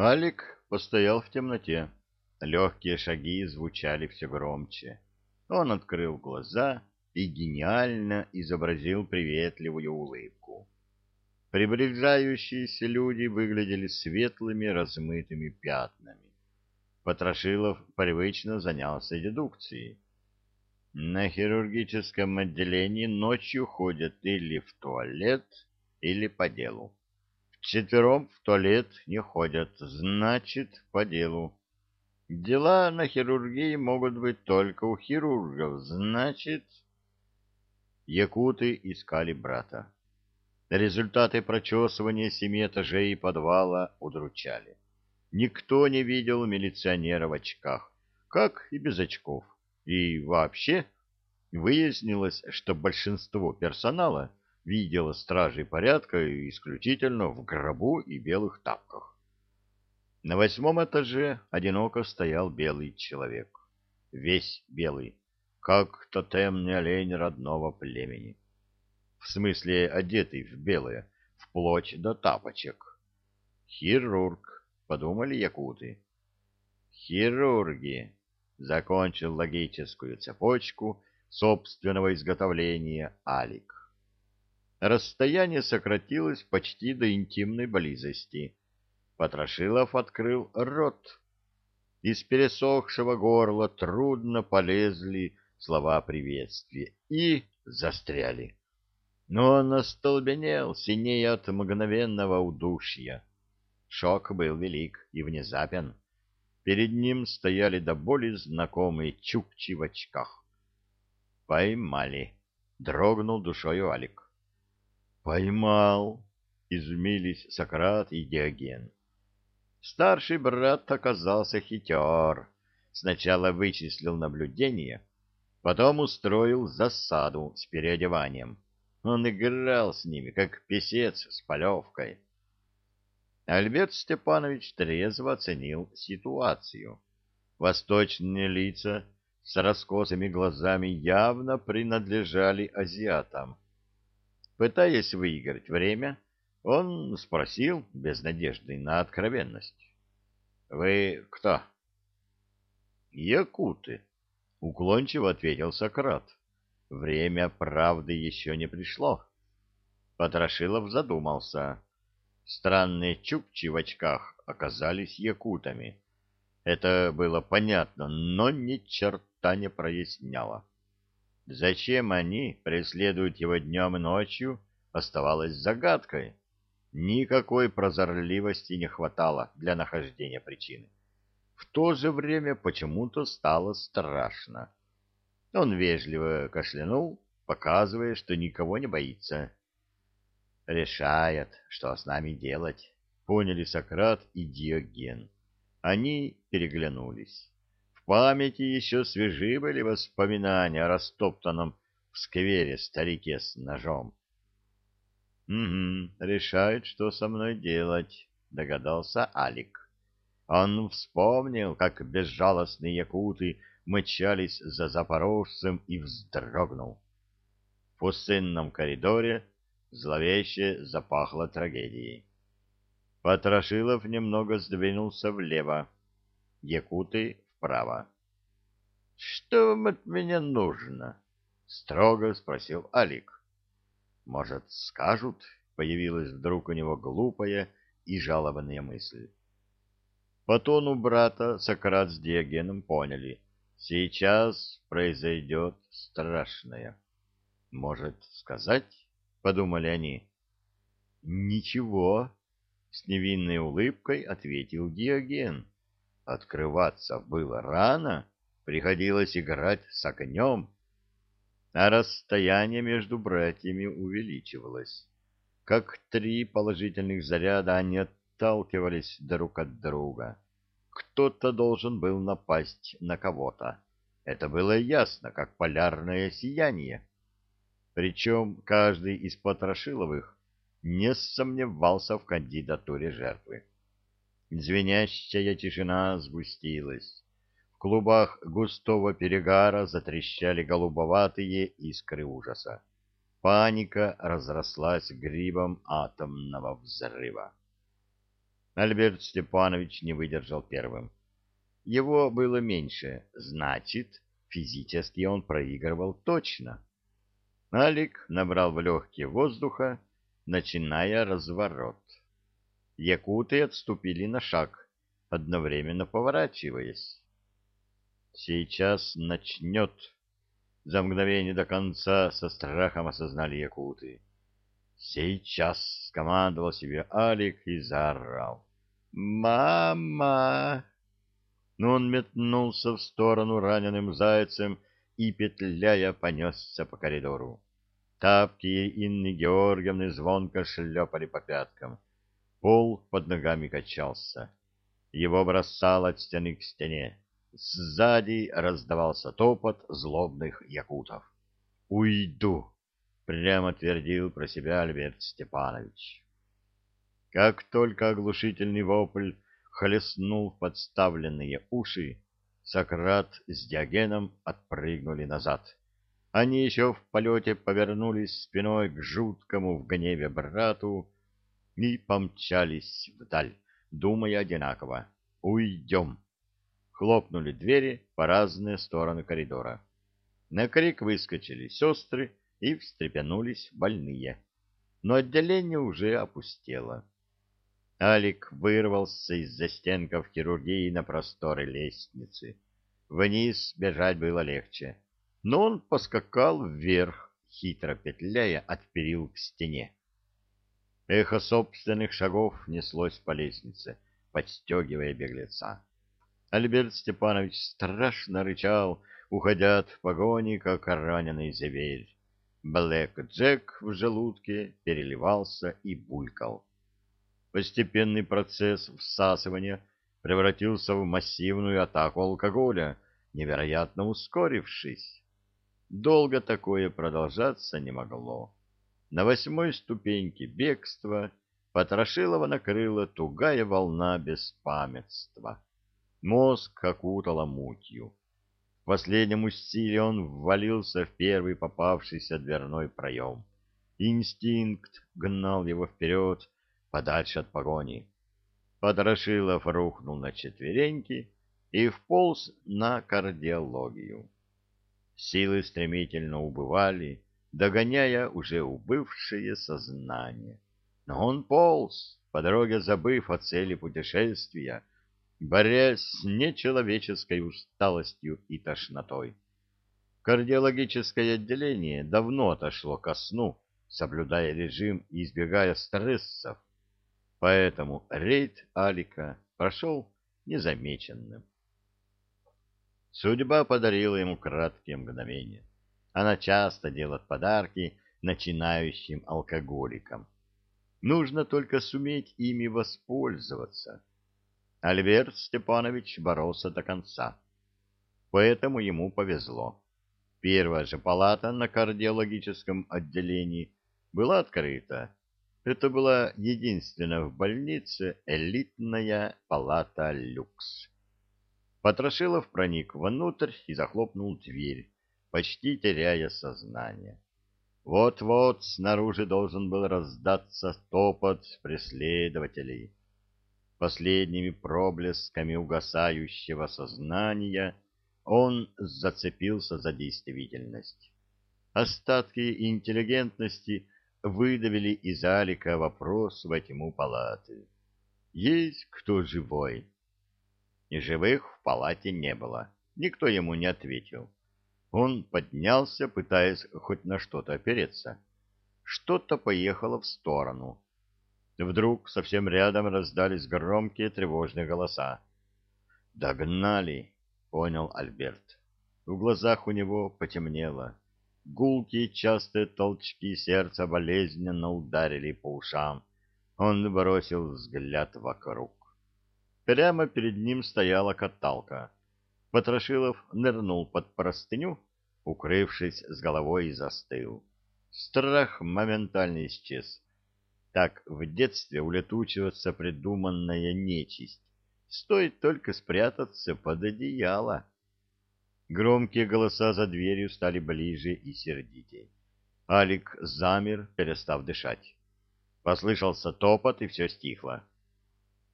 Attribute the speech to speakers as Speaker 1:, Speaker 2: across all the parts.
Speaker 1: Алик постоял в темноте. Легкие шаги звучали все громче. Он открыл глаза и гениально изобразил приветливую улыбку. Приближающиеся люди выглядели светлыми размытыми пятнами. Потрошилов привычно занялся дедукцией. На хирургическом отделении ночью ходят или в туалет, или по делу. Вчетвером в туалет не ходят, значит, по делу. Дела на хирургии могут быть только у хирургов, значит... Якуты искали брата. Результаты прочесывания семи этажей подвала удручали. Никто не видел милиционера в очках, как и без очков. И вообще выяснилось, что большинство персонала видела стражей порядка исключительно в гробу и белых тапках. На восьмом этаже одиноко стоял белый человек. Весь белый, как тотемный олень родного племени. В смысле, одетый в белое, вплоть до тапочек. Хирург, подумали якуты. Хирурги, закончил логическую цепочку собственного изготовления Алик. Расстояние сократилось почти до интимной близости. Потрошилов открыл рот. Из пересохшего горла трудно полезли слова приветствия и застряли. Но он остолбенел, синее от мгновенного удушья. Шок был велик и внезапен. Перед ним стояли до боли знакомые чукчи в очках. «Поймали!» — дрогнул душою Алик. «Поймал!» — изумились Сократ и Диоген. Старший брат оказался хитер. Сначала вычислил наблюдение, потом устроил засаду с переодеванием. Он играл с ними, как песец с полевкой. Альберт Степанович трезво оценил ситуацию. Восточные лица с раскосыми глазами явно принадлежали азиатам Пытаясь выиграть время, он спросил без надежды на откровенность. — Вы кто? — Якуты, — уклончиво ответил Сократ. Время правды еще не пришло. Потрошилов задумался. Странные чукчи в очках оказались якутами. Это было понятно, но ни черта не проясняло. Зачем они преследуют его днем и ночью, оставалось загадкой. Никакой прозорливости не хватало для нахождения причины. В то же время почему-то стало страшно. Он вежливо кашлянул, показывая, что никого не боится. «Решает, что с нами делать», — поняли Сократ и Диоген. Они переглянулись памяти еще свежи были воспоминания о растоптанном в сквере старике с ножом. «Угу, решает, что со мной делать», — догадался Алик. Он вспомнил, как безжалостные якуты мчались за запорожцем и вздрогнул. В пустынном коридоре зловеще запахло трагедией. Потрошилов немного сдвинулся влево. Якуты вправо. — Что вам от меня нужно? — строго спросил Алик. — Может, скажут? — появилась вдруг у него глупая и жалобная мысль. По тону брата Сократ с Диогеном поняли. Сейчас произойдет страшное. — Может, сказать? — подумали они. — Ничего, — с невинной улыбкой ответил Диоген. — Открываться было рано, приходилось играть с огнем, а расстояние между братьями увеличивалось. Как три положительных заряда они отталкивались друг от друга. Кто-то должен был напасть на кого-то. Это было ясно, как полярное сияние. Причем каждый из Потрошиловых не сомневался в кандидатуре жертвы. Звенящая тишина сгустилась. В клубах густого перегара затрещали голубоватые искры ужаса. Паника разрослась грибом атомного взрыва. Альберт Степанович не выдержал первым. Его было меньше, значит, физически он проигрывал точно. Алик набрал в легкие воздуха, начиная разворот. Якуты отступили на шаг, одновременно поворачиваясь. «Сейчас начнет!» За мгновение до конца со страхом осознали якуты. «Сейчас!» — скомандовал себе Алик и заорал. «Мама!» Но он метнулся в сторону раненым зайцем и, петляя, понесся по коридору. Тапки Инны Георгиевны звонко шлепали по пяткам. Пол под ногами качался. Его бросало от стены к стене. Сзади раздавался топот злобных якутов. «Уйду!» — прямо твердил про себя Альберт Степанович. Как только оглушительный вопль хлестнул в подставленные уши, Сократ с Диогеном отпрыгнули назад. Они еще в полете повернулись спиной к жуткому в гневе брату и помчались вдаль, думая одинаково «Уйдем!» Хлопнули двери по разные стороны коридора. На крик выскочили сестры и встрепенулись больные. Но отделение уже опустело. Алик вырвался из застенков хирургии на просторы лестницы. Вниз бежать было легче, но он поскакал вверх, хитро петляя от перил к стене. Эхо собственных шагов неслось по лестнице, подстегивая беглеца. Альберт Степанович страшно рычал, уходя от погони, как раненый зверь. Блэк Джек в желудке переливался и булькал. Постепенный процесс всасывания превратился в массивную атаку алкоголя, невероятно ускорившись. Долго такое продолжаться не могло. На восьмой ступеньке бегства Потрошилова накрыла тугая волна беспамятства. Мозг окутала мутью. В последнем усилии он ввалился в первый попавшийся дверной проем. Инстинкт гнал его вперед, подальше от погони. Подрошилов рухнул на четвереньки и вполз на кардиологию. Силы стремительно убывали, догоняя уже убывшее сознание. Но он полз, по дороге забыв о цели путешествия, борясь с нечеловеческой усталостью и тошнотой. Кардиологическое отделение давно отошло ко сну, соблюдая режим и избегая стрессов, поэтому рейд Алика прошел незамеченным. Судьба подарила ему краткие мгновения. Она часто делает подарки начинающим алкоголикам. Нужно только суметь ими воспользоваться. Альберт Степанович боролся до конца. Поэтому ему повезло. Первая же палата на кардиологическом отделении была открыта. Это была единственная в больнице элитная палата «Люкс». Потрошилов проник внутрь и захлопнул дверь, почти теряя сознание. Вот-вот снаружи должен был раздаться топот преследователей. Последними проблесками угасающего сознания он зацепился за действительность. Остатки интеллигентности выдавили из Алика вопрос во тьму палаты. «Есть кто живой?» Живых в палате не было. Никто ему не ответил. Он поднялся, пытаясь хоть на что-то опереться. Что-то поехало в сторону. Вдруг совсем рядом раздались громкие тревожные голоса. «Догнали!» — понял Альберт. В глазах у него потемнело. Гулкие частые толчки сердца болезненно ударили по ушам. Он бросил взгляд вокруг. Прямо перед ним стояла каталка. Потрошилов нырнул под простыню, укрывшись с головой и застыл. Страх моментально исчез. Так в детстве улетучивается придуманная нечисть. Стоит только спрятаться под одеяло. Громкие голоса за дверью стали ближе и сердитей. Алик замер, перестав дышать. Послышался топот, и все стихло.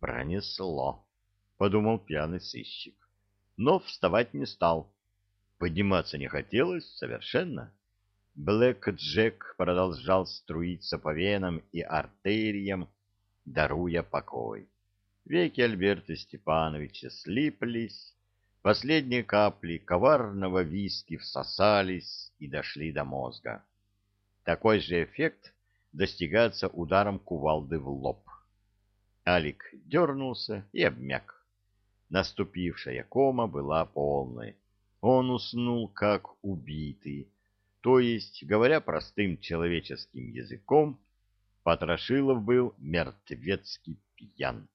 Speaker 1: Пронесло, подумал пьяный сыщик. Но вставать не стал. Подниматься не хотелось совершенно. Блэк Джек продолжал струиться по венам и артериям, даруя покой. Веки Альберта Степановича слиплись, последние капли коварного виски всосались и дошли до мозга. Такой же эффект достигается ударом кувалды в лоб. Алик дернулся и обмяк. Наступившая кома была полной. Он уснул как убитый, то есть, говоря простым человеческим языком, Потрошилов был мертвецкий пьян.